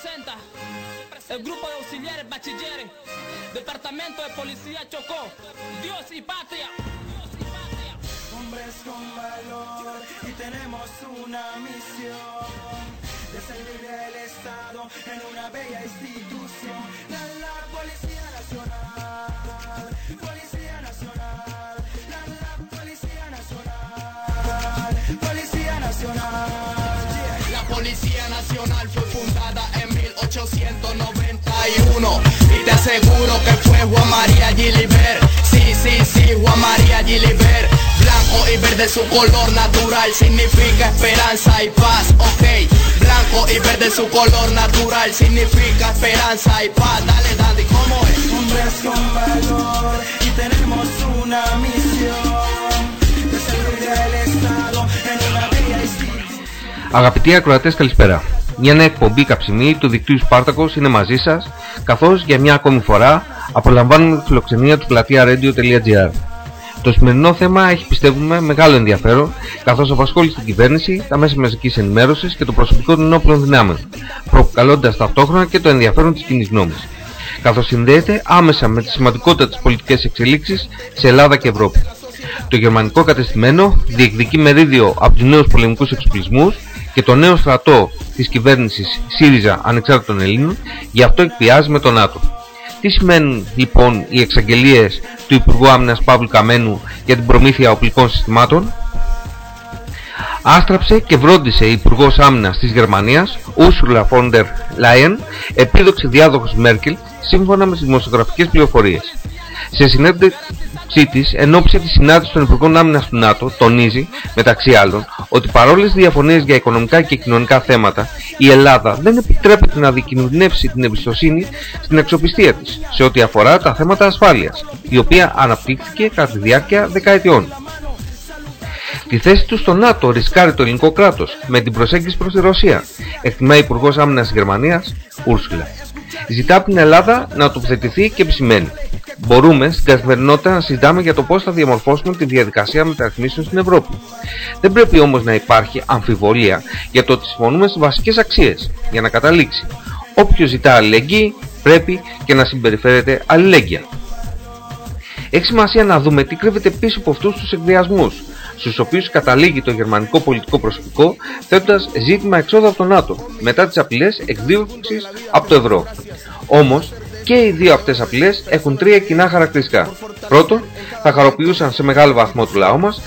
Presenta el grupo de auxiliares bachilleres, Departamento de Policía Chocó, Dios y Patria. Hombres con valor y tenemos una misión de servir el Estado en una bella institución. La, la Policía Nacional, Policía Nacional, la, la Policía Nacional, Policía Nacional. La Policía Nacional fue fundada 1891 y te aseguro que fue Juan María Gilibert. Sí, sí, sí, Juan María Gilibert. Blanco y verde su color natural significa esperanza y paz, ok. Blanco y verde su color natural significa esperanza y paz. Dale, Daddy, ¿cómo es? Hombres con valor y tenemos una misión de servir el Estado en una bella institución. Αγαπητοί ακροατές καλησπέρα. Μια νέα εκπομπή καψιμή του δικτύου Σπάρτακος είναι μαζί σας, καθώς για μια ακόμη φορά απολαμβάνουμε τη φιλοξενία του πλατεία radio.gr. Το σημερινό θέμα έχει πιστεύουμε μεγάλο ενδιαφέρον, καθώς απασχόλει την κυβέρνηση, τα μέσα μαζικής ενημέρωσης και το προσωπικό των ενόπλων δυνάμεων, προκαλώντας ταυτόχρονα και το ενδιαφέρον της κοινής νόμης, καθώς συνδέεται άμεσα με τις σημαντικότατες πολιτικές εξελίξεις σε Ελλάδα και Ευρώπη. Το γερμανικό κατεστημένο διεκδικεί μερίδιο από τους νέους πολεμικούς εξοπλισμούς και το νέο στρατό της κυβέρνησης ΣΥΡΙΖΑ Ανεξάρτητων Ελλήνων, γι' αυτό εκπιάζει με τον ΝΑΤΟ. Τι σημαίνουν λοιπόν οι εξαγγελίες του Υπουργού Άμυνας Παύλου Καμένου για την προμήθεια οπλικών συστημάτων; Άστραψε και βρόντισε η Υπουργός Άμυνας της Γερμανίας, Ursula von der Leyen, επίδοξη διάδοχος Μέρκελ, σύμφωνα με τις δημοσιογραφικές πληροφορίες. Σε συνέντευξή της εν ώψη της συνάντησης των Υπουργών Άμυνας του ΝΑΤΟ, τονίζει, μεταξύ άλλων, ότι παρόλες τι διαφωνίες για οικονομικά και κοινωνικά θέματα, η Ελλάδα δεν επιτρέπεται να δικινδυνεύσει την εμπιστοσύνη στην αξιοπιστία της σε ό,τι αφορά τα θέματα ασφάλειας, η οποία αναπτύχθηκε κατά τη διάρκεια δεκαετιών. Τη θέση του στο ΝΑΤΟ ρισκάρει το ελληνικό κράτος με την προσέγγιση προς τη Ρωσία, εκτιμά η Υπουργός Άμυνας της Γερμανίας, Ούρσουλα. Ζητά από την Ελλάδα να τοποθετηθεί και επισημαίνει. Μπορούμε στην καθημερινότητα να συζητάμε για το πώς θα διαμορφώσουμε τη διαδικασία μεταρρυθμίσεων στην Ευρώπη. Δεν πρέπει όμως να υπάρχει αμφιβολία για το ότι συμφωνούμε στι βασικές αξίες για να καταλήξει. Όποιος ζητά αλληλεγγύη πρέπει και να συμπεριφέρεται αλληλέγγυα. Έχει σημασία να δούμε τι κρύβεται πίσω από αυτούς τους εκβιασμούς, στους οποίους καταλήγει το γερμανικό πολιτικό προσωπικό θέτοντας ζήτημα εξόδου από το ΝΑΤΟ μετά τις απειλές εκδίωξης από το ευρώ. Όμως και οι δύο αυτές απειλές έχουν τρία κοινά χαρακτηριστικά. Πρώτον, θα χαροποιούσαν σε μεγάλο βαθμό του λαού μας,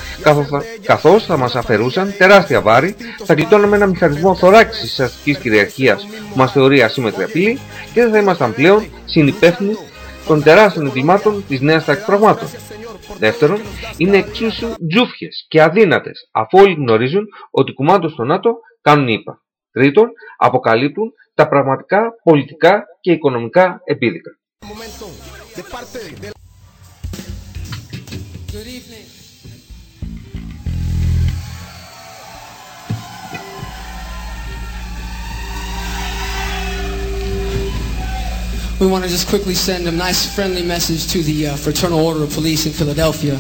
καθώς θα μας αφαιρούσαν τεράστια βάρη, θα γλιτώναμε ένα μηχανισμό θωράκισης της αστικής κυριαρχίας που μας θεωρεί ασύμμετρη απειλή και δεν θα ήμασταν πλέον συνυπεύθυνοι των τεράστιων εγκλημάτων της νέας τάξης πραγμάτων. Δεύτερον, είναι εξίσου τζούφιες και αδύνατες, αφού όλοι γνωρίζουν ότι κουμάντο στο ΝΑΤΟ κάνουν ΙΠΑ. Τρίτον, αποκαλύπτουν τα πραγματικά πολιτικά και οικονομικά επίδικα. We want to just quickly send a nice friendly message to the uh, Fraternal Order of Police in Philadelphia.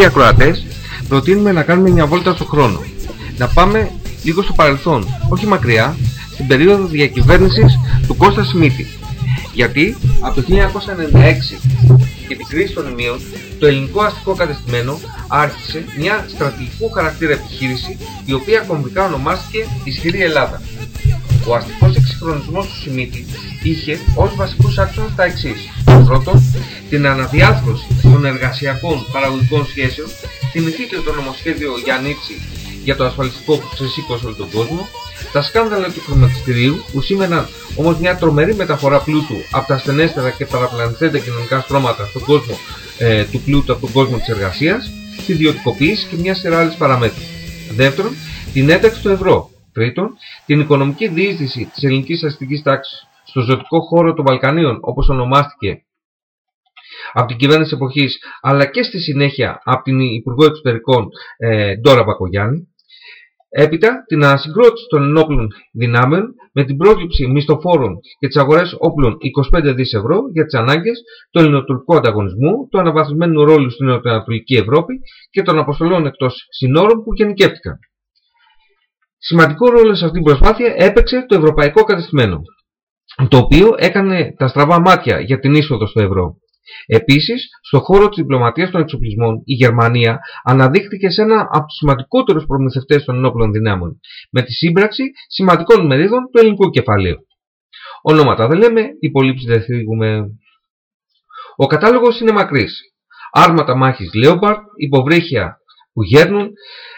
Be Φίλοι ακροατές, προτείνουμε να κάνουμε μια βόλτα στο χρόνο. Να πάμε λίγο στο παρελθόν, όχι μακριά, στην περίοδο διακυβέρνησης του Κώστα Σμίτη. Γιατί από το 1996 και την κρίση των ημείων, το ελληνικό αστικό κατεστημένο άρχισε μια στρατηγικού χαρακτήρα επιχείρηση η οποία κομβικά ονομάστηκε Ισχυρή Ελλάδα. Ο αστικός εξυγχρονισμός του Σιμίτη είχε ως βασικούς άξονες τα εξής. Πρώτον, την αναδιάρθρωση των εργασιακών παραγωγικών σχέσεων, θυμηθείτε το νομοσχέδιο Γιαννίτσι για το ασφαλιστικό που ξεσήκωσε όλο τον κόσμο, τα σκάνδαλα του χρηματιστηρίου που σήμαιναν όμως μια τρομερή μεταφορά πλούτου από τα ασθενέστερα και παραπλανηθέντα κοινωνικά στρώματα στον κόσμο ε, του πλούτου από τον κόσμο της εργασίας, τη ιδιωτικοποίηση και μια σειρά άλλες παραμέτρου. Δεύτερον, την ένταξη του ευρώ. Τρίτον, την οικονομική διείσδυση της ελληνικής αστικής τάξης στο ζωτικό χώρο των Βαλκανίων, όπως ονομάστηκε από την κυβέρνηση εποχής, αλλά και στη συνέχεια από την Υπουργό Εξωτερικών ε, Ντόρα Μπακογιάννη. Έπειτα, την ανασυγκρότηση των ενόπλων δυνάμεων με την πρόληψη μισθοφόρων και τις αγορές όπλων 25 δις ευρώ για τις ανάγκες του ελληνοτουρκικού ανταγωνισμού, του αναβαθμισμένου ρόλου στην Νοτιοανατολική Ευρώπη και των αποστολών εκτός συνόρων που γενικεύτηκαν. Σημαντικό ρόλο σε αυτήν την προσπάθεια έπαιξε το ευρωπαϊκό κατεστημένο, το οποίο έκανε τα στραβά μάτια για την είσοδο στο ευρώ. Επίσης, στον χώρο της διπλωματίας των εξοπλισμών, η Γερμανία αναδείχθηκε σε ένα από τους σημαντικότερους προμηθευτές των ενόπλων δυνάμεων, με τη σύμπραξη σημαντικών μερίδων του ελληνικού κεφαλαίου. Ονόματα δεν λέμε, υπολείψεις δεν θίγουμε. Ο κατάλογος είναι μακρύς. Άρματα μάχης Λέοπαρτ, υποβρύχια που γέρνουν,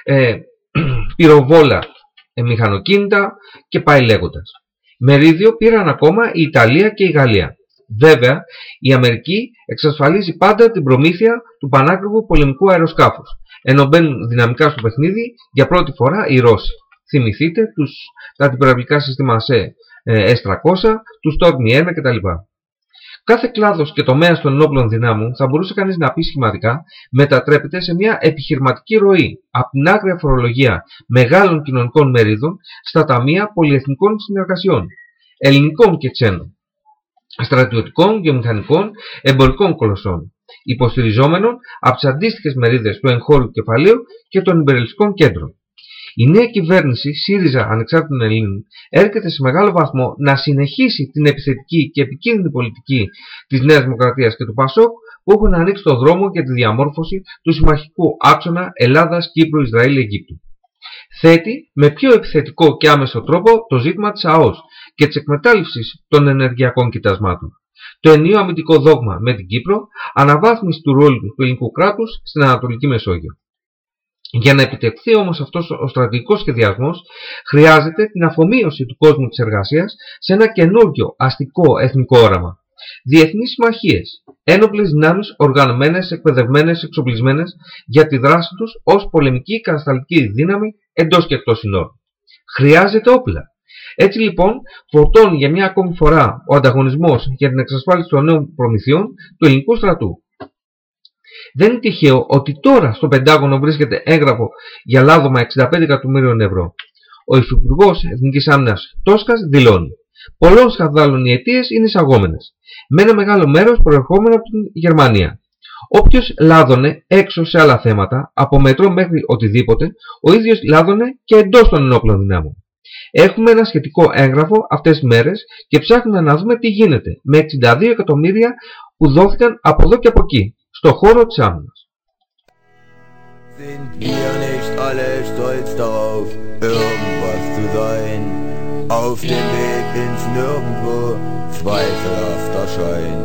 ε, πυροβόλα ε, μηχανοκίνητα και πάει λέγοντας. Μερίδιο πήραν ακόμα η Ιταλία και η Γαλλία. Βέβαια, η Αμερική εξασφαλίζει πάντα την προμήθεια του πανάκριβου πολεμικού αεροσκάφους, ενώ μπαίνουν δυναμικά στο παιχνίδι για πρώτη φορά οι Ρώσοι. Θυμηθείτε τους, τα αντιπυραυλικά συστήματα σε ε, S300, τους Stormy 1 κτλ. Κάθε κλάδος και τομέας των ενόπλων δυνάμων θα μπορούσε κανείς να πει σχηματικά μετατρέπεται σε μια επιχειρηματική ροή από την άγρια φορολογία μεγάλων κοινωνικών μερίδων στα ταμεία πολυεθνικών συνεργασιών, ελληνικών και ξένων, στρατιωτικών, γεωμηχανικών, εμπορικών κολοσσών, υποστηριζόμενων από τις αντίστοιχες μερίδες του εγχώριου κεφαλαίου και των υπερελιστικών κέντρων. Η νέα κυβέρνηση ΣΥΡΙΖΑ Ανεξάρτητων Ελλήνων έρχεται σε μεγάλο βαθμό να συνεχίσει την επιθετική και επικίνδυνη πολιτική της Νέας Δημοκρατίας και του ΠΑΣΟΚ που έχουν ανοίξει το δρόμο για τη διαμόρφωση του συμμαχικού άξονα Ελλάδας-Κύπρου-Ισραήλ-Αιγύπτου. Θέτει με πιο επιθετικό και άμεσο τρόπο το ζήτημα της ΑΟΣ και της εκμετάλλευσης των ενεργειακών κοιτασμάτων. το ενίο αμυντικό δόγμα με την Κύπρο, αναβάθμιση του ρόλου του ελληνικού κράτους στην Ανατολική Μεσόγειο. Για να επιτευχθεί όμως αυτός ο στρατηγικός σχεδιασμός χρειάζεται την αφομοίωση του κόσμου της εργασίας σε ένα καινούργιο αστικό εθνικό όραμα. Διεθνείς συμμαχίες, ένοπλες δυνάμεις οργανωμένες, εκπαιδευμένες, εξοπλισμένες για τη δράση τους ως πολεμική κατασταλτική δύναμη εντός και εκτός συνόρων. Χρειάζεται όπλα. Έτσι λοιπόν φορτώνει για μια ακόμη φορά ο ανταγωνισμός για την εξασφάλιση των νέων προμηθειών του ελληνικού στρατού. Δεν είναι τυχαίο ότι τώρα στο Πεντάγωνο βρίσκεται έγγραφο για λάδωμα 65 εκατομμύριων ευρώ. Ο Υφυπουργός Εθνικής Άμυνας Τόσκας δηλώνει: Πολλών σκανδάλων οι αιτίες είναι εισαγόμενες, με ένα μεγάλο μέρος προερχόμενο από την Γερμανία. Όποιος λάδωνε έξω σε άλλα θέματα, από μετρό μέχρι οτιδήποτε, ο ίδιος λάδωνε και εντός των ενόπλων δυνάμων. Έχουμε ένα σχετικό έγγραφο αυτές τις μέρες και ψάχνουμε να δούμε τι γίνεται με 62 εκατομμύρια που δόθηκαν από εδώ και από εκεί, что ходят со мной. Sind wir nicht alle stolz darauf, irgendwas zu sein? Auf dem Weg ins Nirgendwo, zweifelhafter Schein.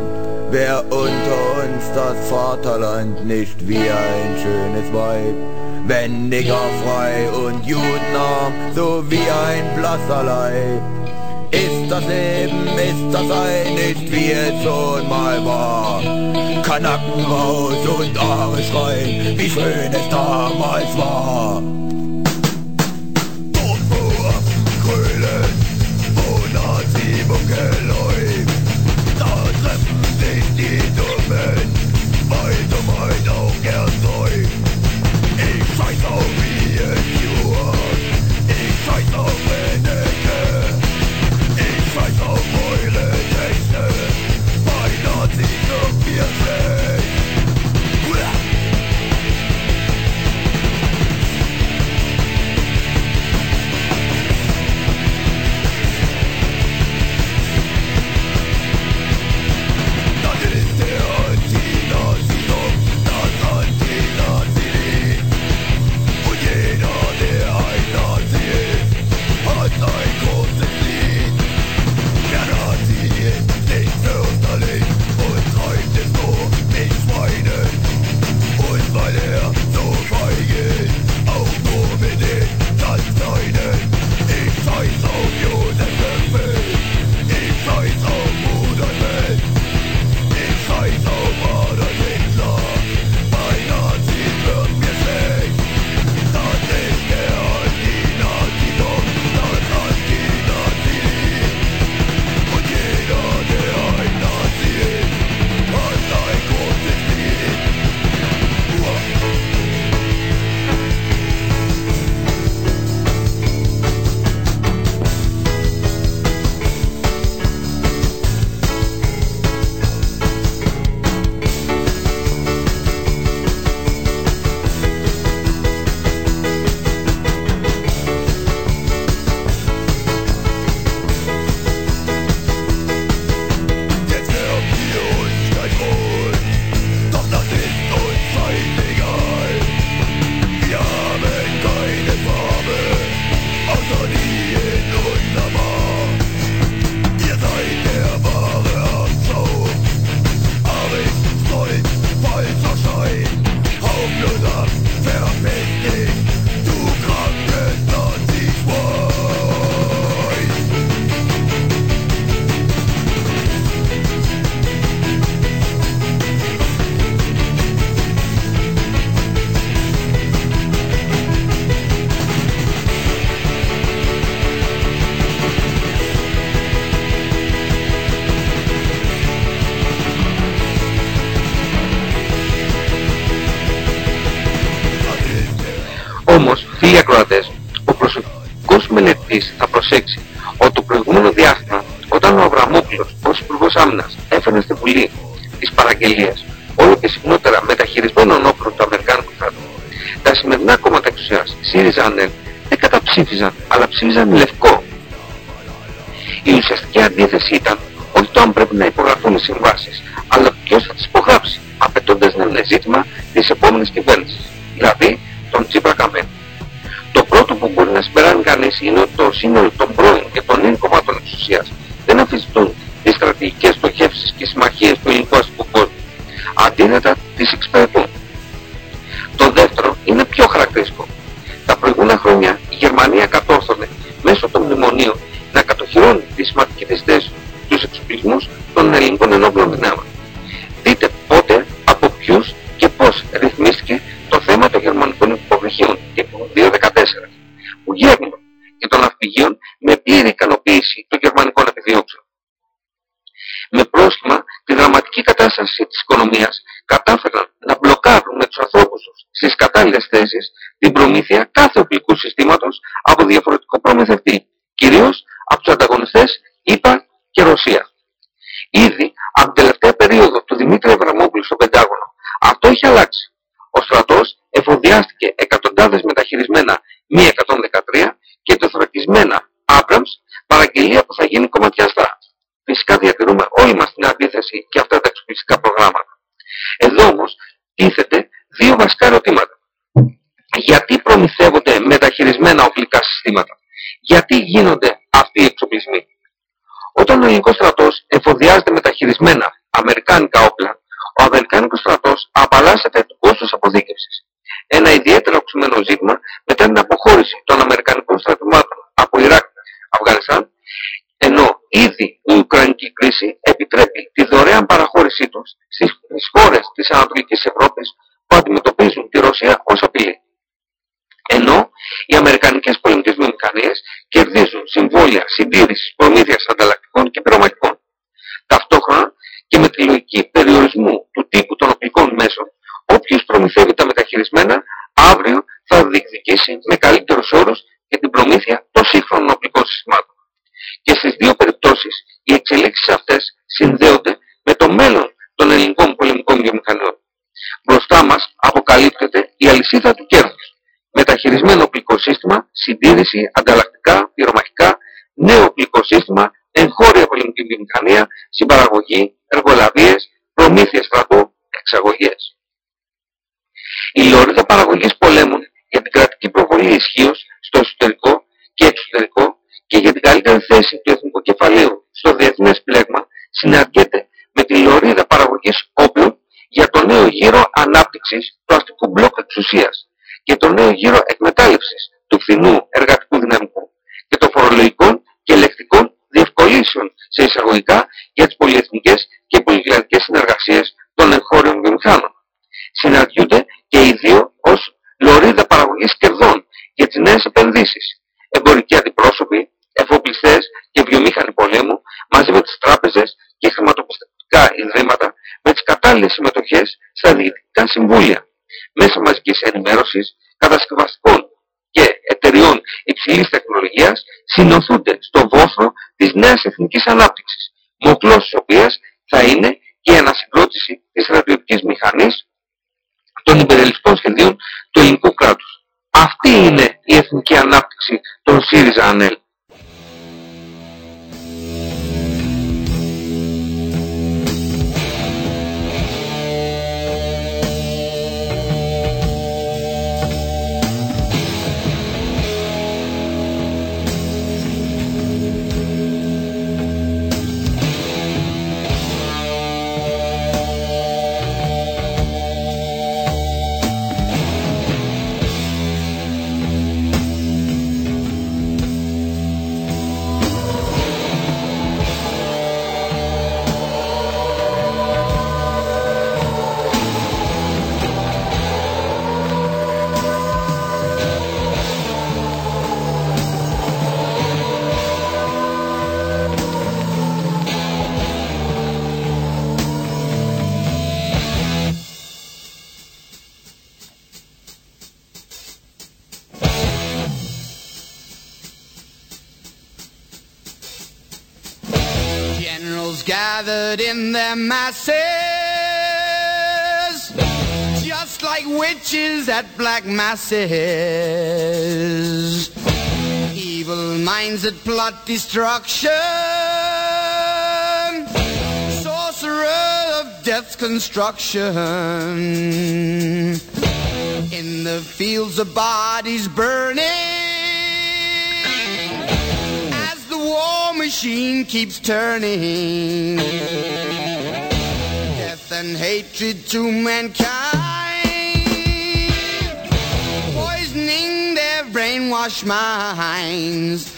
Wer unter uns das Vaterland nicht wie ein schönes Weib, wenn Nigger frei und Juden arm, so wie ein blasser Leib. Ist das Leben, ist das ein, nicht wie es schon mal war. Kanaken raus und Aare schreien, wie schön es damals war. Dort wo Affen grölen, wo Nazi-Mucke θα προσέξει ότι το προηγούμενο διάστημα, όταν ο Αβραμόπουλος ως Υπουργός Άμυνας έφερε στη Βουλή τις παραγγελίες όλο και συχνότερα μεταχειρισμένων όπλων του Αμερικάνικου στρατού, τα σημερινά κόμματα εξουσίας, ΣΥΡΙΖΑ ΑΝΕΛ, δεν καταψήφιζαν, αλλά ψήφιζαν λευκό. Η ουσιαστική αντίθεση ήταν όχι το αν πρέπει να υπογραφούν οι συμβάσεις, αλλά ποιος θα τις υπογράψει, απαιτώντας να είναι ζήτημα της επόμενης κυβέρνησης, δηλαδή τον Τσίπρα Καμένο. Το πρώτο που μπορεί να συμπεράνει κανείς είναι ότι το σύνολο των πρώην και των νέων κομμάτων εξουσία δεν αφιστούν τις στρατηγικές στοχεύσεις και συμμαχίες του ελληνικού αστικού κόσμου. Αντίθετα, τις εξυπηρετούν. Το δεύτερο είναι πιο χαρακτηριστικό. Τα προηγούμενα χρόνια η Γερμανία κατόρθωνε μέσω των μνημονίων να κατοχυρώνει τι σημαντικέ θέσει του εξοπλισμούς των ελληνικών ενόπλων δυνάμεων. Δείτε πότε, από ποιους και πώς ρυθμίστηκε το θέμα των γερμανικών υποβρυχίων που γέρνουν και των ναυπηγείων με πλήρη ικανοποίηση των γερμανικών επιδιώξεων. Με πρόσχημα τη δραματική κατάσταση της οικονομίας κατάφεραν να μπλοκάρουν με τους ανθρώπους τους στις κατάλληλες θέσεις την προμήθεια κάθε οπλικού συστήματος από διαφορετικό προμηθευτή, κυρίως από τους ανταγωνιστές ΗΠΑ και Ρωσία. Ήδη από την τελευταία περίοδο του Δημήτρη Αβραμόπουλου στο Πεντάγωνο αυτό έχει αλλάξει. Ο στρατός εφοδιάστηκε εκατοντάδες μεταχειρισμένα μη 113 και τεθωρακισμένα Abrams παραγγελία που θα γίνει κομματιαστά. Φυσικά διατηρούμε όλοι μας την αντίθεση και αυτά τα εξοπλιστικά προγράμματα. Εδώ όμως τίθεται δύο βασικά ερωτήματα. Γιατί προμηθεύονται μεταχειρισμένα οπλικά συστήματα; Γιατί γίνονται αυτοί οι εξοπλισμοί; Όταν ο ελληνικός στρατός εφοδιάζεται μεταχειρισμένα αμερικάνικα όπλα, ο αμερικάνικος στρατός απαλλάσσεται του κόστος αποθήκευσης. Ένα ιδιαίτερα οξυμένο ζήτημα μετά την αποχώρηση των αμερικανικών στρατευμάτων από Ιράκ, Αφγανιστάν, ενώ ήδη η Ουκρανική κρίση επιτρέπει τη δωρεάν παραχώρησή τους στις χώρες της Ανατολικής Ευρώπης που αντιμετωπίζουν τη Ρωσία ως απειλή. Ενώ οι αμερικανικές πολεμικές βιομηχανίες κερδίζουν συμβόλαια συντήρησης προμήθειας ανταλλακτικών και πυρομαχικών. Ταυτόχρονα και με τη λογική περιορισμού του τύπου των οπλικών μέσων, όποιος προμηθεύει τα μεταχειρισμένα αύριο θα διεκδικήσει με καλύτερους όρους και την προμήθεια των σύγχρονων οπλικών συστημάτων. Και στις δύο περιπτώσεις οι εξελίξεις αυτές συνδέονται με το μέλλον των ελληνικών πολεμικών βιομηχανιών. Μπροστά μας αποκαλύπτεται η αλυσίδα του κέρδους. Μεταχειρισμένο οπλικό σύστημα, συντήρηση, ανταλλακτικά, πυρομαχικά, νέο οπλικό σύστημα, εγχώρια πολεμική βιομηχανία, συμπαραγωγή, εργολαβίες, προμήθεια στρατού, εξαγωγές. Η λωρίδα παραγωγής πολέμων για την κρατική προβολή ισχύω στο εσωτερικό και εξωτερικό και για την καλύτερη θέση του εθνικού κεφαλαίου στο διεθνές πλέγμα συναντιέται με τη λωρίδα παραγωγής όπλων για το νέο γύρο ανάπτυξης του αστικού μπλοκ εξουσίας και το νέο γύρο εκμετάλλευσης του φθηνού εργατικού δυναμικού και των φορολογικών και ελεκτικών διευκολύσεων σε εισαγωγικά για τις πολυεθνικές και πολυκλαδικές συνεργασίες των εγχώριων βιομηχάνων. Συναντιούνται και οι δύο ως λωρίδα παραγωγής κερδών για τις νέες επενδύσεις. Εμπορικοί αντιπρόσωποι, εφοπλιστές και βιομήχανοι πολέμου μαζί με τις τράπεζες και χρηματοπιστωτικά ιδρύματα με τις κατάλληλες συμμετοχές στα διοικητικά συμβούλια, μέσα μαζικής ενημέρωσης, κατασκευαστικών και εταιριών υψηλής τεχνολογίας συνοθούνται στο βόθρο της νέας εθνικής ανάπτυξης, μοχλός της οποίας θα είναι και η ανασυγκρότηση της στρατιωτικής μηχανής των υπερελιστικών σχεδίων του ελληνικού κράτους. Αυτή είναι η εθνική ανάπτυξη των ΣΥΡΙΖΑ ΑΝΕΛ. Masses, just like witches at black masses. Evil minds that plot destruction, sorcerer of death's construction. In the fields of bodies burning as the war machine keeps turning. And hatred to mankind, poisoning their brainwashed minds.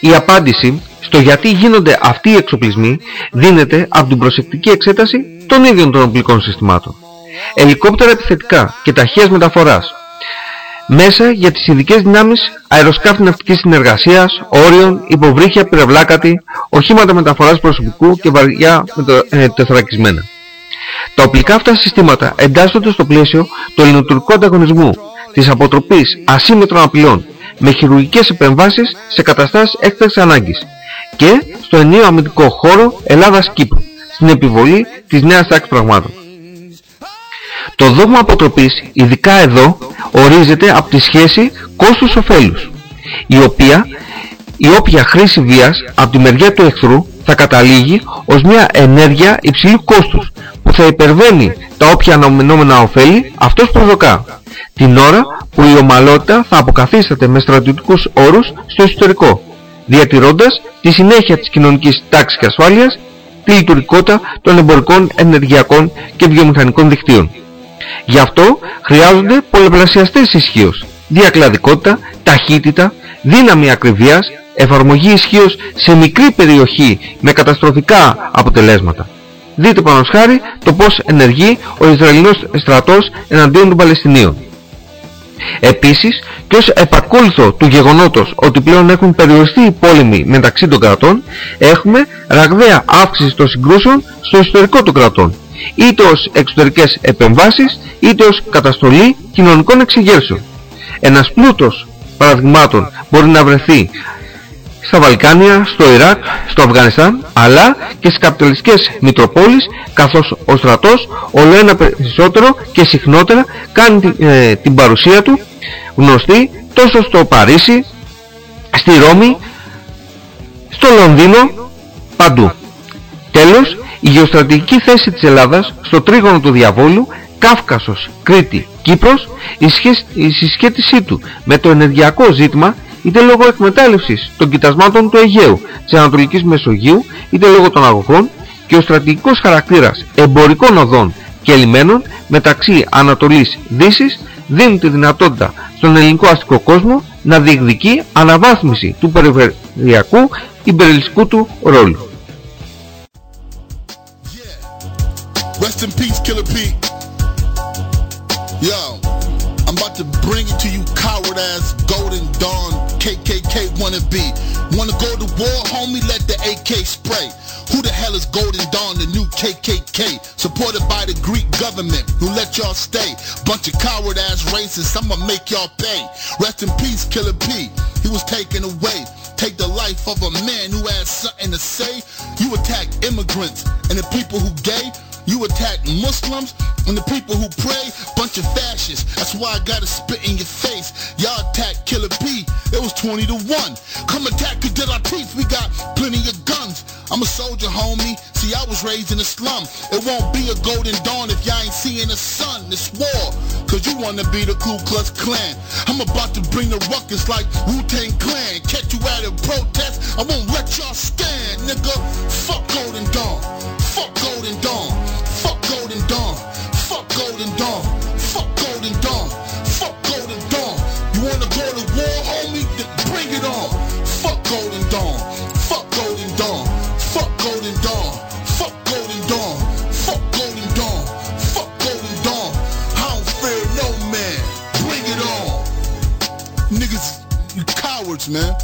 Η απάντηση στο γιατί γίνονται αυτοί οι εξοπλισμοί δίνεται από την προσεκτική εξέταση των ίδιων των οπλικών συστημάτων. Ελικόπτερα επιθετικά και ταχείας μεταφοράς. Μέσα για τις ειδικές δυνάμεις αεροσκάφη ναυτικής συνεργασίας, όριων, υποβρύχια, πυρευλάκατη, οχήματα μεταφοράς προσωπικού και βαριά μετω- ε, τεθωρακισμένα. Τα οπλικά αυτά συστήματα εντάσσονται στο πλαίσιο του ελληνοτουρκικού ανταγωνισμού, της αποτροπής ασύμμετρων απειλών, με χειρουργικές επεμβάσεις σε καταστάσεις έκτακτης ανάγκης και στο ενίο αμυντικό χώρο Ελλάδας-Κύπρου, στην επιβολή της νέας τάξης πραγμάτων. Το δόγμα αποτροπής, ειδικά εδώ, ορίζεται από τη σχέση κόστους-οφέλους, η οποία η όποια χρήση βίας από τη μεριά του εχθρού θα καταλήγει ως μια ενέργεια υψηλού κόστους που θα υπερβαίνει τα όποια αναμενόμενα ωφέλη αυτός προδοκά την ώρα που η ομαλότητα θα αποκαθίσταται με στρατιωτικούς όρους στο ιστορικό διατηρώντας τη συνέχεια της κοινωνικής τάξης και ασφάλειας τη λειτουργικότητα των εμπορικών, ενεργειακών και βιομηχανικών δικτύων. Γι' αυτό χρειάζονται πολλαπλασιαστές ισχύως, διακλαδικότητα, ταχύτητα, δύναμη ακριβίας, εφαρμογή ισχύως σε μικρή περιοχή με καταστροφικά αποτελέσματα. Δείτε πάνω χάρη το πώς ενεργεί ο Ισραηλινός στρατός εναντίον των Παλαιστινίων. Επίσης, και ως επακόλουθο του γεγονότος ότι πλέον έχουν περιοριστεί οι πόλεμοι μεταξύ των κρατών, έχουμε ραγδαία αύξηση των συγκρούσεων στο ιστορικό των κρατών, είτε ως εξωτερικές επεμβάσεις, είτε ως καταστολή κοινωνικών εξεγέρσεων. Ένας πλούτος παραδειγμάτων μπορεί να βρεθεί στα Βαλκάνια, στο Ιράκ, στο Αφγανιστάν, αλλά και στις καπιταλιστικές μητροπόλεις, καθώς ο στρατός όλο ένα περισσότερο και συχνότερα κάνει τη- ε, την παρουσία του γνωστή τόσο στο Παρίσι, στη Ρώμη, στο Λονδίνο, παντού. Τέλος, η γεωστρατηγική θέση της Ελλάδας στο τρίγωνο του διαβόλου, Κάφκασος, Κρήτη, Κύπρος, η, σχέση, η συσχέτισή του με το ενεργειακό ζήτημα είτε λόγω εκμετάλλευσης των κοιτασμάτων του Αιγαίου της Ανατολικής Μεσογείου είτε λόγω των αγωγών και ο στρατηγικός χαρακτήρας εμπορικών οδών και λιμένων μεταξύ Ανατολής Δύσης δίνουν τη δυνατότητα στον ελληνικό αστικό κόσμο να διεκδικεί αναβάθμιση του περιφερειακού υπερελιστικού του ρόλου. Rest in peace, Killer Pete. Yo, I'm about to bring it to you, coward ass Golden Dawn KKK wannabe. Wanna go to war, homie? Let the AK spray. Who the hell is Golden Dawn, the new KKK? Supported by the Greek government who let y'all stay. Bunch of coward ass racists, I'ma make y'all pay. Rest in peace, Killer P. He was taken away. Take the life of a man who has something to say. You attack immigrants and the people who gay. You attack Muslims and the people who pray, bunch of fascists. That's why I gotta spit in your face. Y'all attack Killer P, it was 20 to 1. Come attack De La Teeth, we got plenty of guns. I'm a soldier, homie. See, I was raised in a slum. It won't be a golden dawn if y'all ain't seeing the sun. This war, cause you wanna be the Ku Klux Klan. I'm about to bring the ruckus like Wu-Tang Clan. Catch you at a protest, I won't let y'all stand, nigga. Fuck Golden Dawn. Fuck Golden Dawn. Man.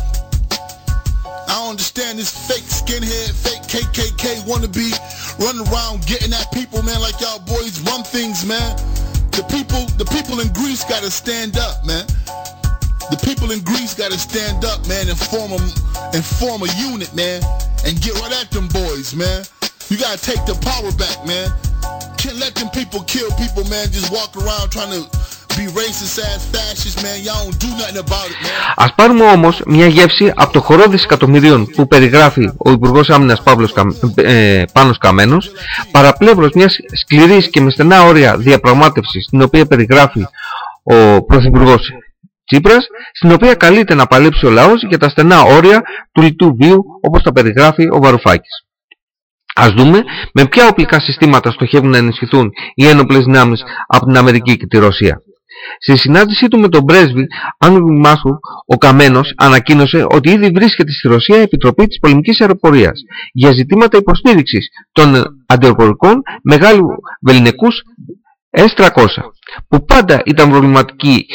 I don't understand this fake skinhead, fake KKK wannabe running around getting at people, man, like y'all boys run things, man. The people, the people in Greece gotta stand up, man. The people in Greece gotta stand up, man, and form a, and form a unit, man, and get right at them boys, man. You gotta take the power back, man. Can't let them people kill people, man. Just walk around trying to be racist ass fascists, man. Y'all don't do nothing about it, man. Ας πάρουμε όμως μια γεύση από το χορό δισεκατομμυρίων που περιγράφει ο Υπουργός Άμυνας Παύλος Καμ... ε, Πάνος Καμένος παραπλεύρος μιας σκληρής και με στενά όρια διαπραγμάτευσης την οποία περιγράφει ο Πρωθυπουργός Τσίπρας στην οποία καλείται να παλέψει ο λαός για τα στενά όρια του λιτού βίου όπως τα περιγράφει ο Βαρουφάκης. Ας δούμε με ποια οπλικά συστήματα στοχεύουν να ενισχυθούν οι ένοπλες δυνάμεις από την Αμερική και τη Ρωσία. Στη συνάντησή του με τον πρέσβη Άννου Μάθου, ο Καμένος ανακοίνωσε ότι ήδη βρίσκεται στη Ρωσία η Επιτροπή της Πολεμικής Αεροπορίας για ζητήματα υποστήριξης των αντιεροπορικών μεγάλου βεληνικούς S-300 που πάντα ήταν προβληματική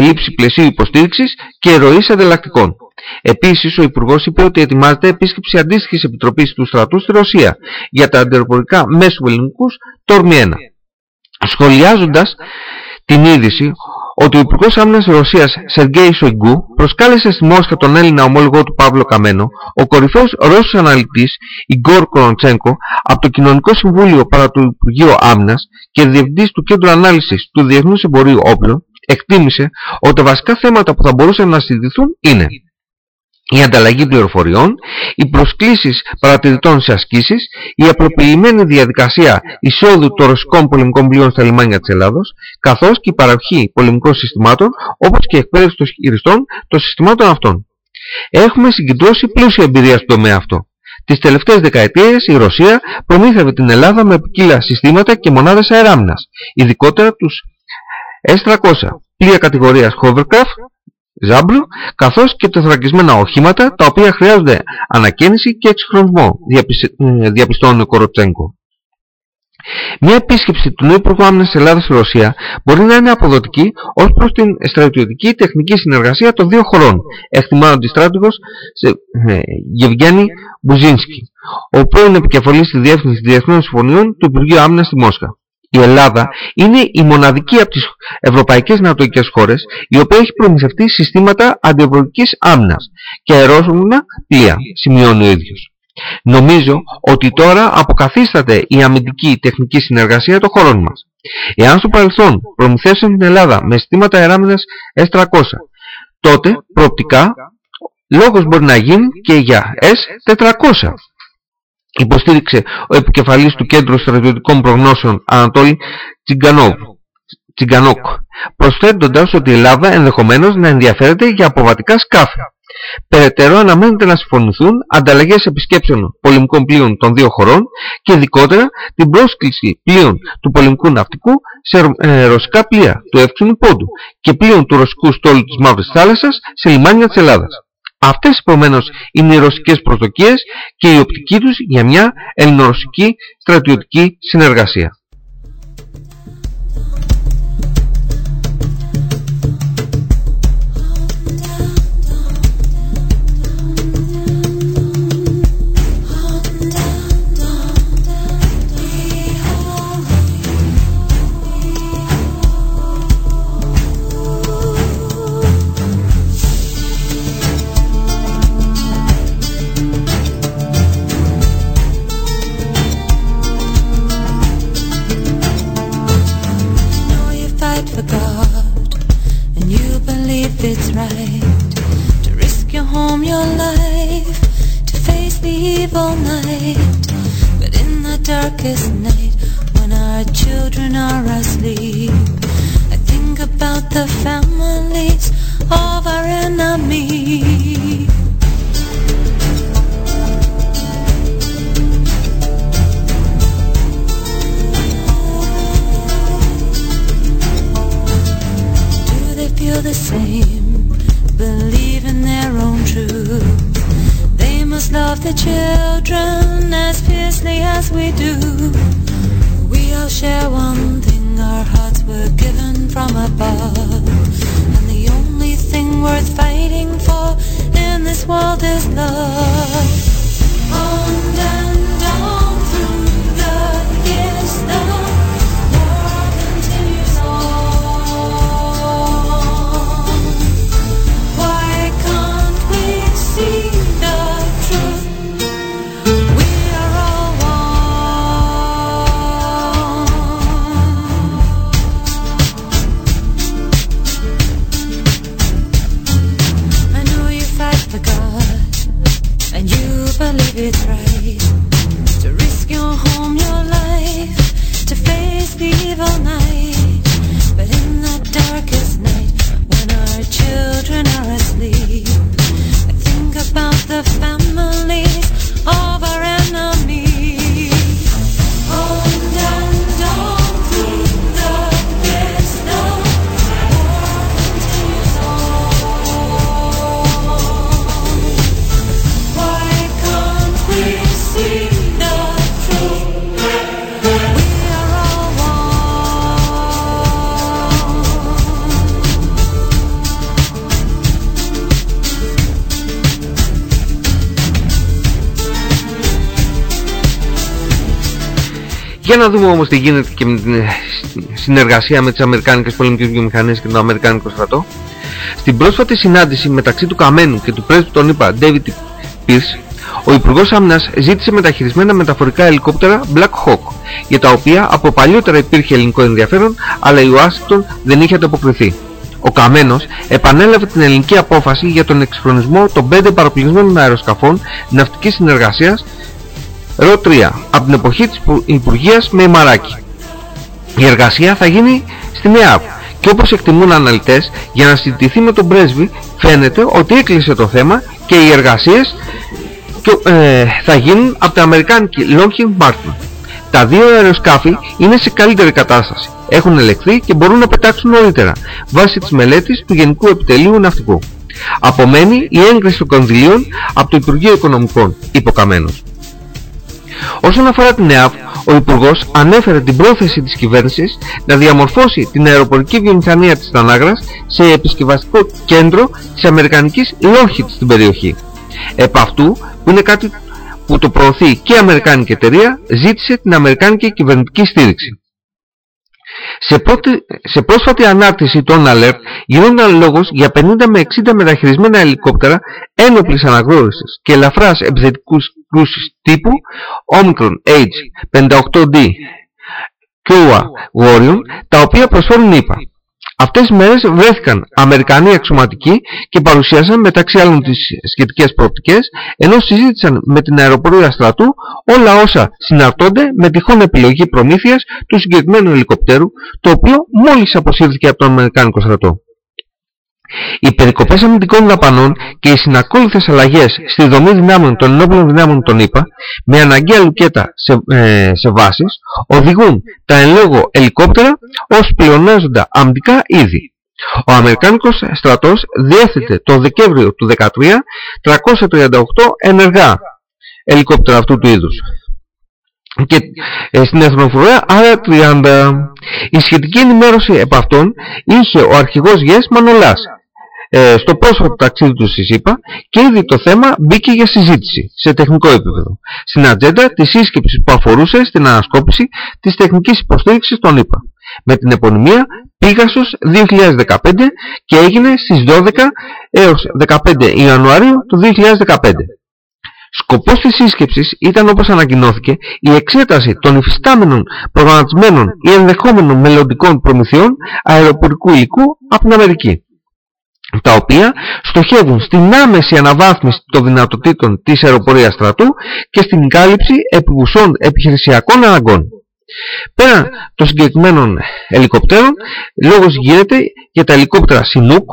λήψη πλαισίου υποστήριξης και ροής ανταλλακτικών. Επίσης, ο Υπουργός είπε ότι ετοιμάζεται επίσκεψη αντίστοιχης επιτροπής του στρατού στη Ρωσία για τα αντιεροπορικά μέσου ελληνικούς Τόρμη 1. Σχολιάζοντας την είδηση ότι ο Υπουργός Άμυνας της Ρωσίας Σεργέη Σοϊγκού προσκάλεσε στη Μόσχα τον Έλληνα ομόλογο του Παύλο Καμένο, ο κορυφαίος Ρώσος αναλυτής Ιγκόρ Κοροντσένκο από το Κοινωνικό Συμβούλιο παρά το Υπουργείο Άμυνας και διευθυντής του Κέντρου Ανάλυσης του Διεθνούς Εμπορίου Όπλων, εκτίμησε ότι τα βασικά θέματα που θα μπορούσαν να συζητηθούν είναι η ανταλλαγή πληροφοριών, οι προσκλήσεις παρατηρητών σε ασκήσεις, η απλοποιημένη διαδικασία εισόδου των ρωσικών πολεμικών πλοίων στα λιμάνια της Ελλάδος, καθώς και η παροχή πολεμικών συστημάτων, όπως και η εκπαίδευση των χειριστών των συστημάτων αυτών. Έχουμε συγκεντρώσει πλούσια εμπειρία στον τομέα αυτό. Τις τελευταίες δεκαετίες η Ρωσία προμήθευε την Ελλάδα με ποικίλα συστήματα και μονάδες αεράμινας, ειδικότερα τους S-300, πλοία κατηγορίας Hovercraft, Ζάμπλου, καθώς και τεθωρακισμένα οχήματα τα οποία χρειάζονται ανακαίνιση και εξυγχρονισμό, ε, διαπιστώνει ο Κοροτσέγκο. Μια επίσκεψη του νέου Υπουργού Άμυνας της Ελλάδας στη Ρωσία μπορεί να είναι αποδοτική ως προς την στρατιωτική τεχνική συνεργασία των δύο χωρών, εκτιμά ο αντιστράτηγος ε, Γευγένη Μπουζίνσκι, ο πρώην επικεφαλής της Διεύθυνσης Διεθνών Συμφωνιών του Υπουργείου Άμυνας στη Μόσχα. Η Ελλάδα είναι η μοναδική από τις ευρωπαϊκές νατοικές χώρες η οποία έχει προμηθευτεί συστήματα αντιευρωπαϊκής άμυνας και αερόσωμνα πλοία, σημειώνει ο ίδιος. Νομίζω ότι τώρα αποκαθίσταται η αμυντική τεχνική συνεργασία των χωρών μας. Εάν στο παρελθόν προμηθεύσουν την Ελλάδα με συστήματα αεράμινας S300, τότε προοπτικά λόγος μπορεί να γίνει και για S400 υποστήριξε ο επικεφαλής του Κέντρου Στρατιωτικών Προγνώσεων Ανατόλη Τσιγκανόκ, προσθέτοντας ότι η Ελλάδα ενδεχομένως να ενδιαφέρεται για αποβατικά σκάφη. Περαιτέρω αναμένεται να συμφωνηθούν ανταλλαγές επισκέψεων πολεμικών πλοίων των δύο χωρών και ειδικότερα την πρόσκληση πλοίων του πολεμικού ναυτικού σε ε, ρωσικά πλοία του εύξηνου πόντου και πλοίων του ρωσικού στόλου της Μαύρης Θάλασσας σε λιμάνια της Ελλάδας. Αυτές επομένως είναι οι ρωσικές προσδοκίες και η οπτική τους για μια ελληνορωσική στρατιωτική συνεργασία. darkest night when our children are asleep. I think about the families of our enemies. Do they feel the same, believe in their own truth? must love the children as fiercely as we do. We all share one thing, our hearts were given from above. And the only thing worth fighting for in this world is love. On down. Να δούμε όμως τι γίνεται και με την ε, συνεργασία με τις Αμερικάνικες πολεμικές βιομηχανίες και τον Αμερικάνικο στρατό. Στην πρόσφατη συνάντηση μεταξύ του Καμένου και του πρέσβη των ΗΠΑ David Pierce, ο Υπουργός Άμυνας ζήτησε μεταχειρισμένα μεταφορικά ελικόπτερα Black Hawk, για τα οποία από παλιότερα υπήρχε ελληνικό ενδιαφέρον, αλλά η Ουάσιγκτον δεν είχε ανταποκριθεί. Ο Καμένος επανέλαβε την ελληνική απόφαση για τον εξυγχρονισμό των 5 παροπλισμένων αεροσκαφών ναυτικής συνεργασίας ρο 3 από την εποχή της Υπουργείας με Ημαράκη. Η εργασία θα γίνει στην ΕΑΒ και όπως εκτιμούν αναλυτές για να συζητηθεί με τον πρέσβη φαίνεται ότι έκλεισε το θέμα και οι εργασίες ε, θα γίνουν από τα Αμερικάνικη Lockheed Martin. Τα δύο αεροσκάφη είναι σε καλύτερη κατάσταση. Έχουν ελεγχθεί και μπορούν να πετάξουν νωρίτερα, βάσει της μελέτης του Γενικού Επιτελείου Ναυτικού. Απομένει η έγκριση των κονδυλίων από το Υπουργείο Οικονομικών, υποκαμένος. Όσον αφορά την ΕΑΒ, ο Υπουργός ανέφερε την πρόθεση της κυβέρνησης να διαμορφώσει την αεροπορική βιομηχανία της Τανάγρας σε επισκευαστικό κέντρο της Αμερικανικής Lockheed στην περιοχή. Επ' αυτού, που είναι κάτι που το προωθεί και η Αμερικάνικη εταιρεία, ζήτησε την Αμερικάνικη κυβερνητική στήριξη. Σε, πρώτη, σε πρόσφατη ανάρτηση των Alert γινόταν λόγος για 50 με 60 μεταχειρισμένα ελικόπτερα ένοπλης αναγνώρισης και ελαφράς επιθετικούς κρούσεις τύπου Omicron Age 58D Kua Warrior τα οποία προσφέρουν ΙΠΑ. Αυτές τις μέρες βρέθηκαν Αμερικανοί αξιωματικοί και παρουσίασαν μεταξύ άλλων τις σχετικές προοπτικές ενώ συζήτησαν με την αεροπορία στρατού όλα όσα συναρτώνται με τυχόν επιλογή προμήθειας του συγκεκριμένου ελικοπτέρου το οποίο μόλις αποσύρθηκε από τον Αμερικάνικο στρατό. Οι περικοπές αμυντικών δαπανών και οι συνακόλουθες αλλαγές στη δομή δυνάμεων των ενόπλων δυνάμεων των ΗΠΑ με αναγκαία λουκέτα σε, ε, σε βάσεις οδηγούν τα εν λόγω ελικόπτερα ως πλεονάζοντα αμυντικά είδη. Ο Αμερικάνικος στρατός διέθετε το Δεκέμβριο του 2013 338 ενεργά ελικόπτερα αυτού του είδους και ε, στην εθνοφορία άρα 30. Η σχετική ενημέρωση επ' αυτών είχε ο αρχηγός Γες Μανολάς ε, στο πρόσφατο ταξίδι του στη ΣΥΠΑ και ήδη το θέμα μπήκε για συζήτηση σε τεχνικό επίπεδο. Στην ατζέντα της σύσκεψης που αφορούσε στην ανασκόπηση της τεχνικής υποστήριξης των ΗΠΑ. Με την επωνυμία Πίγασος 2015 και έγινε στις 12 έως 15 Ιανουαρίου του 2015. Σκοπός της σύσκεψης ήταν όπως ανακοινώθηκε η εξέταση των υφιστάμενων προγραμματισμένων ή ενδεχόμενων μελλοντικών προμηθειών αεροπορικού υλικού από την Αμερική τα οποία στοχεύουν στην άμεση αναβάθμιση των δυνατοτήτων της αεροπορίας στρατού και στην κάλυψη επιβουσών επιχειρησιακών αναγκών. Πέραν των συγκεκριμένων ελικοπτέρων, λόγος γίνεται για τα ελικόπτερα Sinook,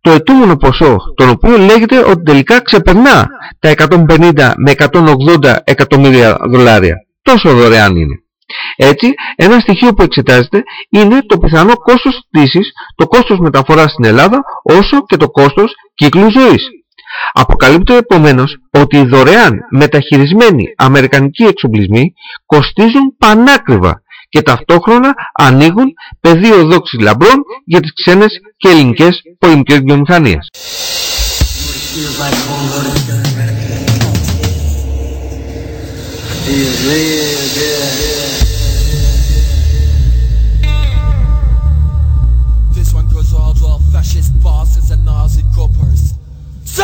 το ετούμενο ποσό, τον οποίο λέγεται ότι τελικά ξεπερνά τα 150 με 180 εκατομμύρια δολάρια. Τόσο δωρεάν είναι. Έτσι, ένα στοιχείο που εξετάζεται είναι το πιθανό κόστος πτήσης, το κόστος μεταφοράς στην Ελλάδα, όσο και το κόστος κύκλου ζωής. Αποκαλύπτω επομένως ότι οι δωρεάν μεταχειρισμένοι αμερικανικοί εξοπλισμοί κοστίζουν πανάκριβα και ταυτόχρονα ανοίγουν πεδίο δόξης λαμπρών για τις ξένες και ελληνικές πολεμικές βιομηχανίες.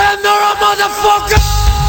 and they're a motherfucker.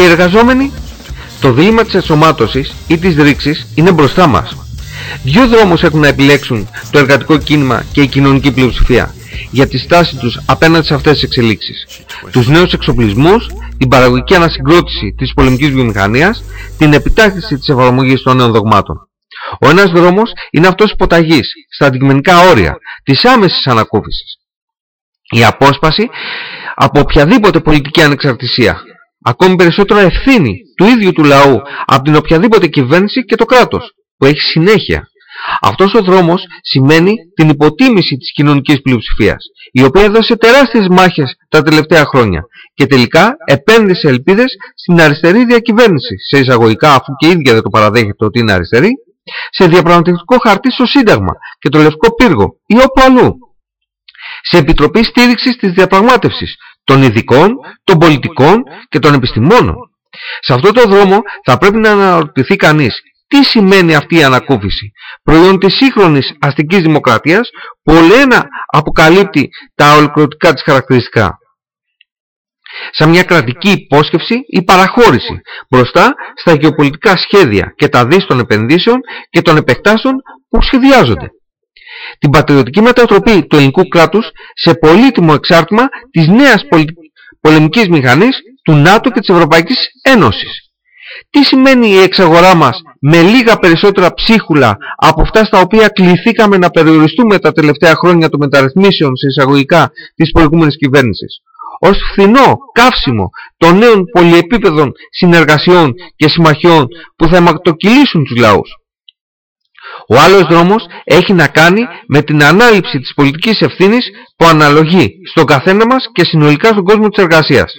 Και οι εργαζόμενοι, το δίλημα της ενσωμάτωσης ή της ρήξης είναι μπροστά μας. Δύο δρόμους έχουν να επιλέξουν το εργατικό κίνημα και η κοινωνική πλειοψηφία για τη στάση τους απέναντι σε αυτές τις εξελίξεις. Τους νέους εξοπλισμούς, την παραγωγική ανασυγκρότηση της πολεμικής βιομηχανίας, την επιτάχυνση της εφαρμογής των νέων δογμάτων. Ο ένας δρόμος είναι αυτός της υποταγής, στα αντικειμενικά όρια, της άμεσης ανακούφισης. Η απόσπαση από οποιαδήποτε πολιτική ανεξαρτησία, ακόμη περισσότερο ευθύνη του ίδιου του λαού από την οποιαδήποτε κυβέρνηση και το κράτος, που έχει συνέχεια. Αυτός ο δρόμος σημαίνει την υποτίμηση της κοινωνικής πλειοψηφίας, η οποία έδωσε τεράστιες μάχες τα τελευταία χρόνια και τελικά επένδυσε ελπίδες στην αριστερή διακυβέρνηση, σε εισαγωγικά αφού και η ίδια δεν το παραδέχεται ότι είναι αριστερή, σε διαπραγματευτικό χαρτί στο Σύνταγμα και το Λευκό Πύργο ή όπου αλλού. Σε επιτροπή στήριξης της διαπραγμάτευσης των ειδικών, των πολιτικών και των επιστημόνων. Σε αυτό το δρόμο θα πρέπει να αναρωτηθεί κανείς τι σημαίνει αυτή η ανακούφιση, προϊόν της σύγχρονης αστικής δημοκρατίας που ολένα αποκαλύπτει τα ολοκληρωτικά της χαρακτηριστικά. Σαν μια κρατική υπόσχευση ή παραχώρηση μπροστά στα γεωπολιτικά σχέδια και τα δις των επενδύσεων και των επεκτάσεων που σχεδιάζονται. Την πατριωτική μετατροπή του ελληνικού κράτους σε πολύτιμο εξάρτημα της νέας πολι... πολεμικής μηχανής του ΝΑΤΟ και της Ευρωπαϊκής Ένωσης. Τι σημαίνει η εξαγορά μας με λίγα περισσότερα ψίχουλα από αυτά στα οποία κληθήκαμε να περιοριστούμε τα τελευταία χρόνια των μεταρρυθμίσεων σε εισαγωγικά της προηγούμενης κυβέρνησης; Ως φθηνό καύσιμο των νέων πολυεπίπεδων συνεργασιών και συμμαχιών που θα αιματοκυλήσουν τους λαούς. Ο άλλος δρόμος έχει να κάνει με την ανάληψη της πολιτικής ευθύνης που αναλογεί στον καθένα μας και συνολικά στον κόσμο της εργασίας.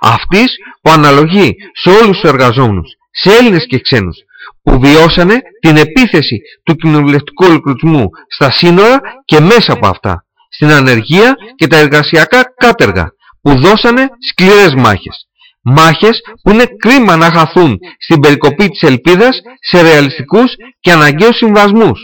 Αυτής που αναλογεί σε όλους τους εργαζόμενους, σε Έλληνες και ξένους, που βιώσανε την επίθεση του κοινοβουλευτικού ολοκληρισμού στα σύνορα και μέσα από αυτά, στην ανεργία και τα εργασιακά κάτεργα, που δώσανε σκληρές μάχες. Μάχες που είναι κρίμα να χαθούν στην περικοπή της ελπίδας σε ρεαλιστικούς και αναγκαίους συμβασμούς.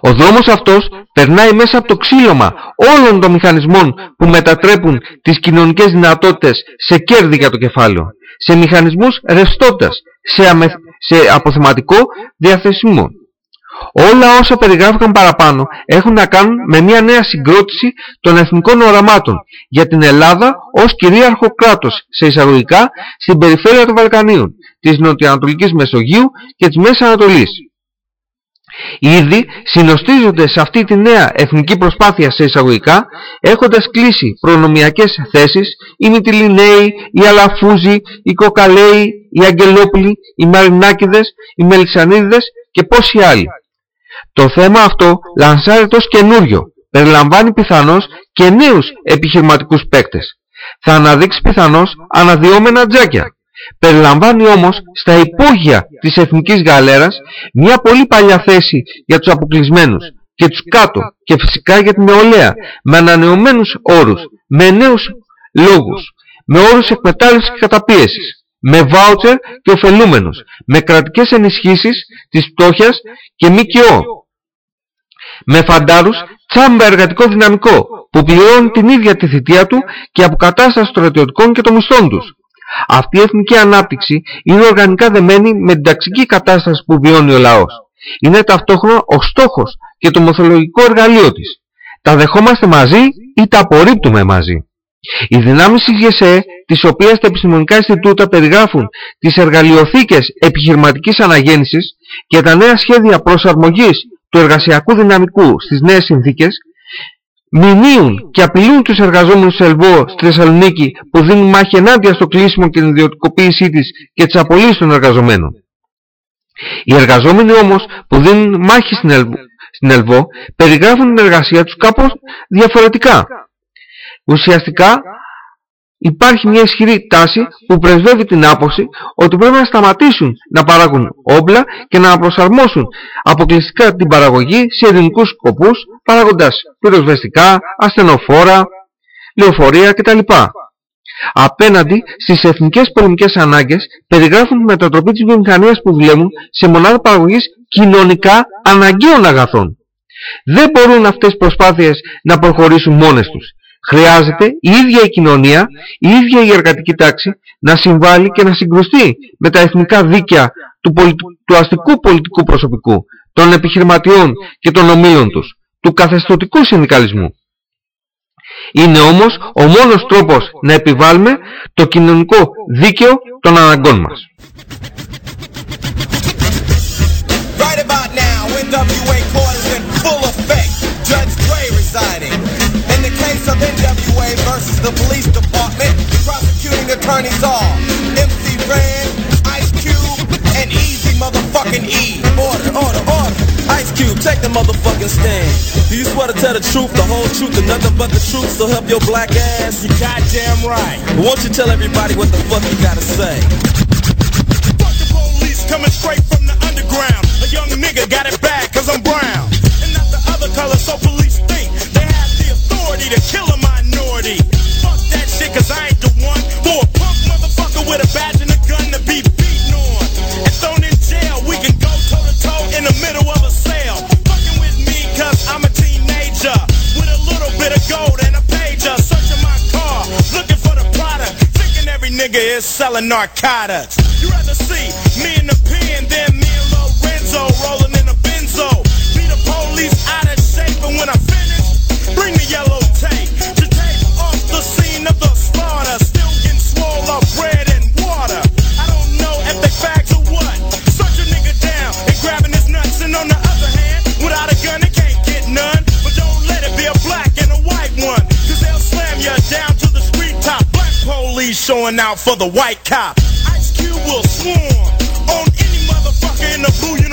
Ο δρόμος αυτός περνάει μέσα από το ξύλωμα όλων των μηχανισμών που μετατρέπουν τις κοινωνικές δυνατότητες σε κέρδη για το κεφάλαιο, σε μηχανισμούς ρευστότητας, σε, αμε... σε αποθεματικό διαθεσιμό. Όλα όσα περιγράφηκαν παραπάνω έχουν να κάνουν με μια νέα συγκρότηση των εθνικών οραμάτων για την Ελλάδα ως κυρίαρχο κράτος σε εισαγωγικά στην περιφέρεια των Βαλκανίων, της Νοτιοανατολικής Μεσογείου και της Μέσης Ανατολής. Ήδη συνοστίζονται σε αυτή τη νέα εθνική προσπάθεια σε εισαγωγικά έχοντας κλείσει προνομιακές θέσεις οι Μητυλινέοι, οι Αλαφούζοι, οι Κοκαλέοι, οι Αγγελόπουλοι, οι Μαρινάκηδες, οι Μελισσανίδες και πόσοι άλλοι. Το θέμα αυτό λανσάρεται ως καινούριο, περιλαμβάνει πιθανώς και νέους επιχειρηματικούς παίκτες. Θα αναδείξει πιθανώς αναδυόμενα τζάκια. Περιλαμβάνει όμως στα υπόγεια της εθνικής γαλέρας μια πολύ παλιά θέση για τους αποκλεισμένους και τους κάτω και φυσικά για την νεολαία με ανανεωμένους όρους, με νέους λόγους, με όρους εκμετάλλευσης και καταπίεσης, με βάουτσερ και ωφελούμενους, με κρατικές ενισχύσεις της φτώχειας και ΜΚΟ, με φαντάρους τσάμπα εργατικό δυναμικό που πληρώνει την ίδια τη θητεία του και αποκατάσταση των στρατιωτικών και των μισθών τους. Αυτή η εθνική ανάπτυξη είναι οργανικά δεμένη με την ταξική κατάσταση που βιώνει ο λαός. Είναι ταυτόχρονα ο στόχος και το μοθολογικό εργαλείο της. Τα δεχόμαστε μαζί ή τα απορρίπτουμε μαζί. Οι δυνάμεις της ΓΕΣΕ, τις οποίες τα επιστημονικά Ινστιτούτα περιγράφουν τις εργαλειοθήκες επιχειρηματικής αναγέννησης και τα νέα σχέδια προσαρμογής του εργασιακού δυναμικού στις νέες συνθήκες, μηνύουν και απειλούν τους εργαζόμενους σε Ελβό στη Θεσσαλονίκη που δίνουν μάχη ενάντια στο κλείσιμο και την ιδιωτικοποίησή της και τις απολύσεις των εργαζομένων. Οι εργαζόμενοι όμως που δίνουν μάχη στην Ελβό, στην Ελβό περιγράφουν την εργασία τους κάπως διαφορετικά. Ουσιαστικά υπάρχει μια ισχυρή τάση που πρεσβεύει την άποψη ότι πρέπει να σταματήσουν να παράγουν όπλα και να προσαρμόσουν αποκλειστικά την παραγωγή σε ειρηνικούς σκοπούς παράγοντας πυροσβεστικά, ασθενοφόρα, λεωφορεία κτλ. Απέναντι στις εθνικές πολεμικές ανάγκες περιγράφουν τη μετατροπή της βιομηχανίας που δουλεύουν σε μονάδα παραγωγής κοινωνικά αναγκαίων αγαθών. Δεν μπορούν αυτές οι προσπάθειες να προχωρήσουν μόνες τους. Χρειάζεται η ίδια η κοινωνία, η ίδια η εργατική τάξη να συμβάλλει και να συγκρουστεί με τα εθνικά δίκαια του, του αστικού πολιτικού προσωπικού, των επιχειρηματιών και των ομίλων τους, του καθεστωτικού συνδικαλισμού. Είναι όμως ο μόνος τρόπος να επιβάλλουμε το κοινωνικό δίκαιο των αναγκών μας. Right about now, NWA court is in full effect. NWA versus the police department, prosecuting attorneys are MC Ren, Ice Cube, and Easy motherfucking E. Order, order, order. Ice Cube, take the motherfucking stand. Do you swear to tell the truth, the whole truth, and nothing but the truth, so help your black ass? You goddamn right. But won't you tell everybody what the fuck you gotta say? Fuck the police coming straight from the underground. A young nigga got it bad cause I'm brown. And not the other color, so police think they have the authority to kill a cause I ain't the one for a punk motherfucker with a badge and a gun to be beaten on. And thrown in jail, we can go toe to toe in the middle of a sale. Fucking with me cause I'm a teenager. With a little bit of gold and a pager. Searching my car, looking for the product. Thinking every nigga is selling narcotics. You rather see me in the pen than me and Lorenzo rolling in a benzo. Be the police out bread and water. I don't know if they what. Nigga down and grabbing his nuts, and on the other hand, without a gun, can't get none. But don't let it be a black and a white one, cause they'll slam you down to the street top. Black police showing out for the white cop. Ice Cube will swarm on any motherfucker in a blue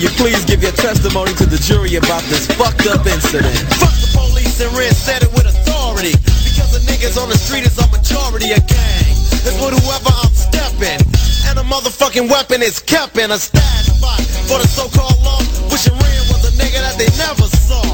you please give your testimony to the jury about this fucked up incident? Fuck the police and Ren said it with authority. Because the niggas on the street is a majority of gang. It's with whoever I'm stepping. And a motherfucking weapon is kept in a stash spot for the so-called law. Wishing Ren was a nigga that they never saw.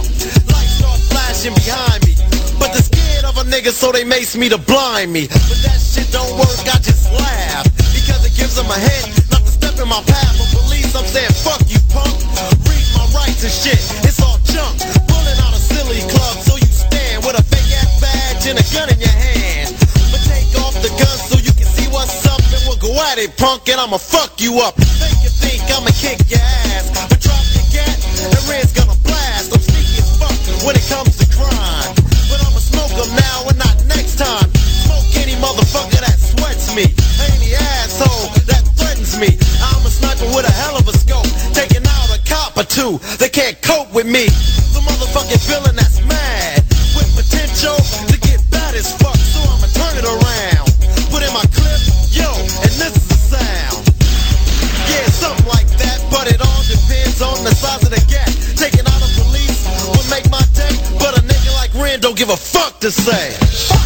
Lights start flashing behind me. But they're scared of a nigga so they mace me to blind me. But that shit don't work, I just laugh. Because it gives them a head not to step in my path. I'm saying fuck you punk. Read my rights and shit, it's all junk. Pulling out a silly club so you stand with a fake ass badge and a gun in your hand. But take off the gun so you can see what's up and we'll go at it, punk, and I'ma fuck you up. Make you think I'ma kick your ass. But drop your gat and Red's gonna blast. I'm sneaky as fuck when it comes to crime. But I'ma smoke 'em now and not next time. Smoke any motherfucker that sweats me. Any asshole threatens me. I'm a sniper with a hell of a scope. Taking out a cop or two. They can't cope with me. The motherfucking villain that's mad. With potential to get bad as fuck. So I'ma turn it around. Put in my clip, yo, and this is the sound. Yeah, something like that, but it all depends on the size of the gap. Taking out the police would make my day, but a nigga like Ren don't give a fuck to say.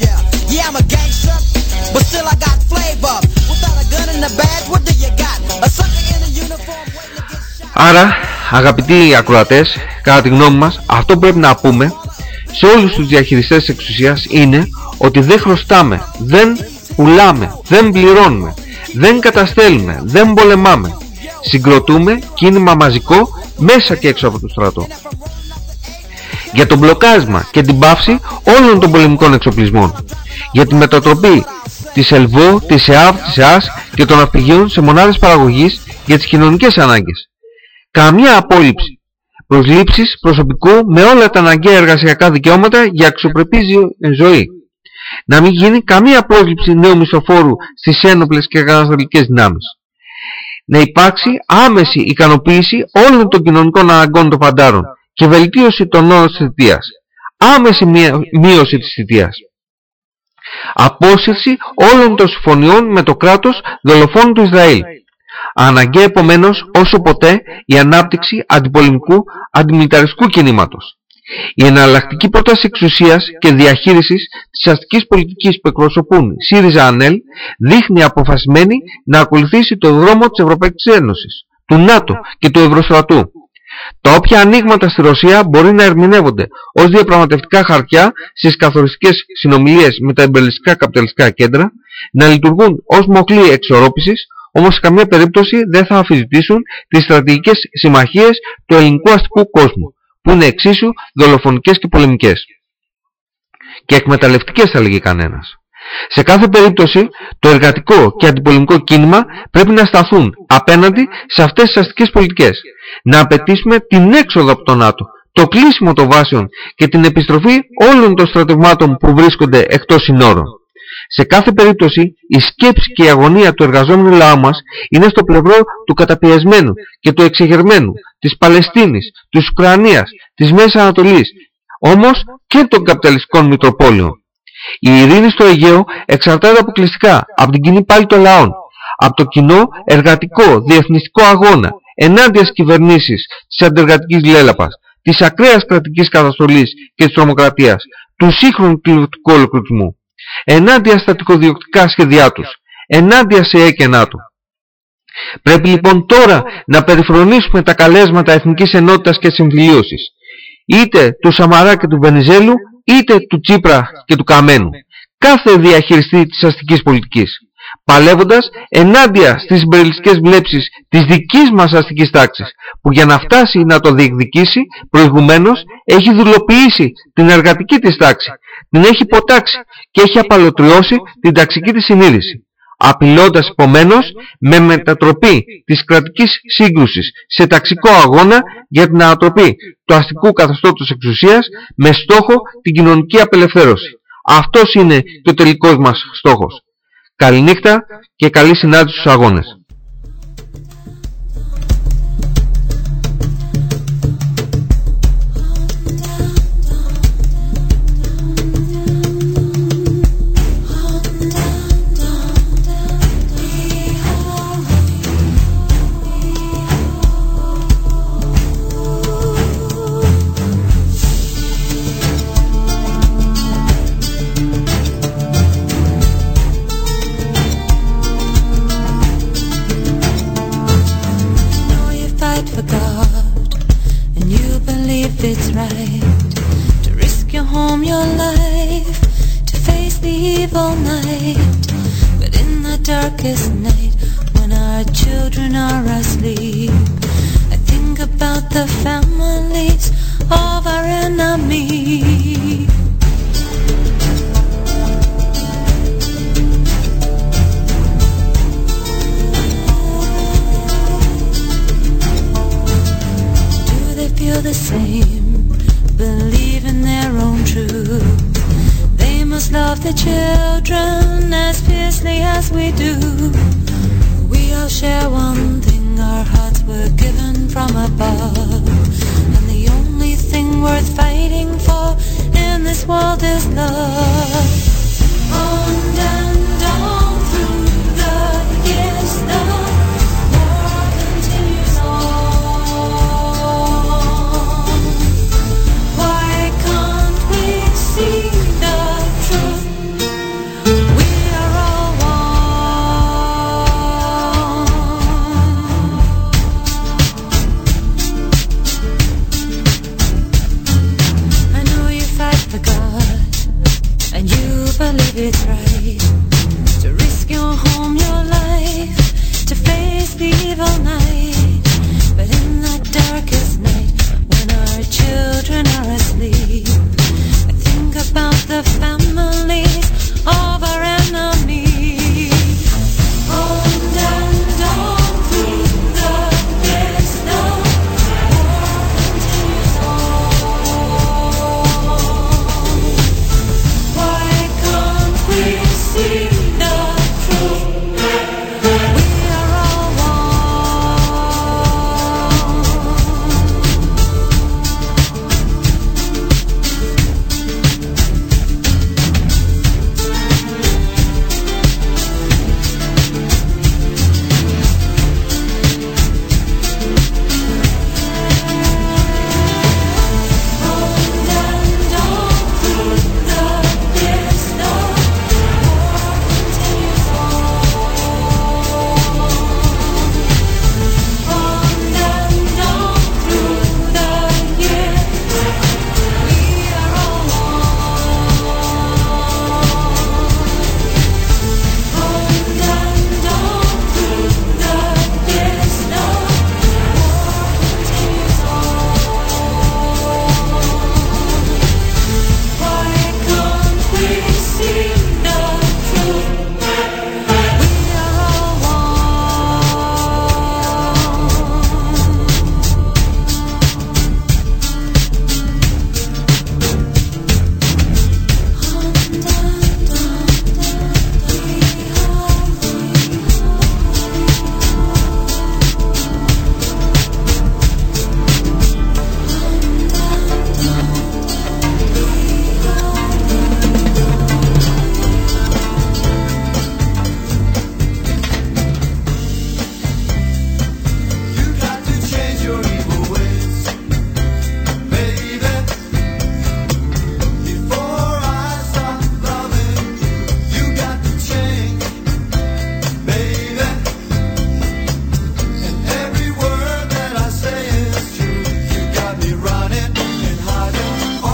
Άρα, αγαπητοί ακροατές, κατά τη γνώμη μας, αυτό πρέπει να πούμε σε όλους τους διαχειριστές εξουσίας είναι ότι δεν χρωστάμε, δεν πουλάμε, δεν πληρώνουμε, δεν καταστέλουμε, δεν πολεμάμε. Συγκροτούμε κίνημα μαζικό μέσα και έξω από το στρατό. Για το μπλοκάσμα και την πάυση όλων των πολεμικών εξοπλισμών. Για τη μετατροπή της ΕΛΒΟ, της ΕΑΒ, της ΕΑΣ και των αυπηγείων σε μονάδες παραγωγής για τις κοινωνικές ανάγκες. Καμία απόλυψη προσλήψεις προσωπικού με όλα τα αναγκαία εργασιακά δικαιώματα για αξιοπρεπή ζωή. Να μην γίνει καμία πρόσληψη νέου μισοφόρου στις ένοπλες και καταστατικές δυνάμεις. Να υπάρξει άμεση ικανοποίηση όλων των κοινωνικών αναγκών των φαντάρων και βελτίωση των όρων της θητείας. Άμεση μείωση της θητείας. Απόσυρση όλων των συμφωνιών με το κράτος δολοφόνου του Ισραήλ. Αναγκαία επομένως όσο ποτέ η ανάπτυξη αντιπολεμικού αντιμιλιταριστικού κινήματος. Η εναλλακτική πρόταση εξουσίας και διαχείρισης της αστικής πολιτικής που εκπροσωπούν ΣΥΡΙΖΑ ΑΝΕΛ δείχνει αποφασισμένη να ακολουθήσει το δρόμο της Ευρωπαϊκής Ένωσης, του ΝΑΤΟ και του Ευρωστρατού. Τα όποια ανοίγματα στη Ρωσία μπορεί να ερμηνεύονται ως διαπραγματευτικά χαρτιά στις καθοριστικές συνομιλίες με τα εμπελιστικά καπιταλιστικά κέντρα, να λειτουργούν ως μοχλή εξορρόπησης, όμως σε καμία περίπτωση δεν θα αμφισβητήσουν τις στρατηγικές συμμαχίες του ελληνικού αστικού κόσμου, που είναι εξίσου δολοφονικές και πολεμικές. Και εκμεταλλευτικές θα λέγει κανένας. Σε κάθε περίπτωση το εργατικό και αντιπολεμικό κίνημα πρέπει να σταθούν απέναντι σε αυτές τις αστικές πολιτικές. Να απαιτήσουμε την έξοδο από τον ΝΑΤΟ, το κλείσιμο των βάσεων και την επιστροφή όλων των στρατευμάτων που βρίσκονται εκτός συνόρων. Σε κάθε περίπτωση η σκέψη και η αγωνία του εργαζόμενου λαού μας είναι στο πλευρό του καταπιεσμένου και του εξεγερμένου, της Παλαιστίνης, της Ουκρανίας, της Μέσης Ανατολής, όμως και των καπιταλιστικών μητροπόλεων. Η ειρήνη στο Αιγαίο εξαρτάται αποκλειστικά από την κοινή πάλη των λαών, από το κοινό εργατικό διεθνιστικό αγώνα ενάντια στις κυβερνήσεις της αντεργατικής λέλαπας, της ακραίας κρατικής καταστολής και της τρομοκρατίας, του σύγχρονου κληροτικού ολοκληρισμού ενάντια στα τυχοδιοκτικά σχέδιά τους, ενάντια σε έκαινά του. Πρέπει λοιπόν τώρα να περιφρονήσουμε τα καλέσματα εθνικής ενότητας και συμφιλίωσης, είτε του Σαμαρά και του Βενιζέλου, είτε του Τσίπρα και του Καμένου, κάθε διαχειριστή της αστικής πολιτικής, παλεύοντας ενάντια στις συμπεριλιστικές βλέψεις της δικής μας αστικής τάξης, που για να φτάσει να το διεκδικήσει, προηγουμένως έχει δουλοποιήσει την εργατική της τάξη, την έχει ποτάξει και έχει απαλωτριώσει την ταξική της συνείδηση απειλώντας επομένως με μετατροπή της κρατικής σύγκρουσης σε ταξικό αγώνα για την ανατροπή του αστικού καθεστώτος εξουσίας με στόχο την κοινωνική απελευθέρωση. Αυτός είναι και ο τελικός μας στόχος. Καληνύχτα και καλή συνάντηση στους αγώνες. The evil night. But in the darkest night, when our children are asleep,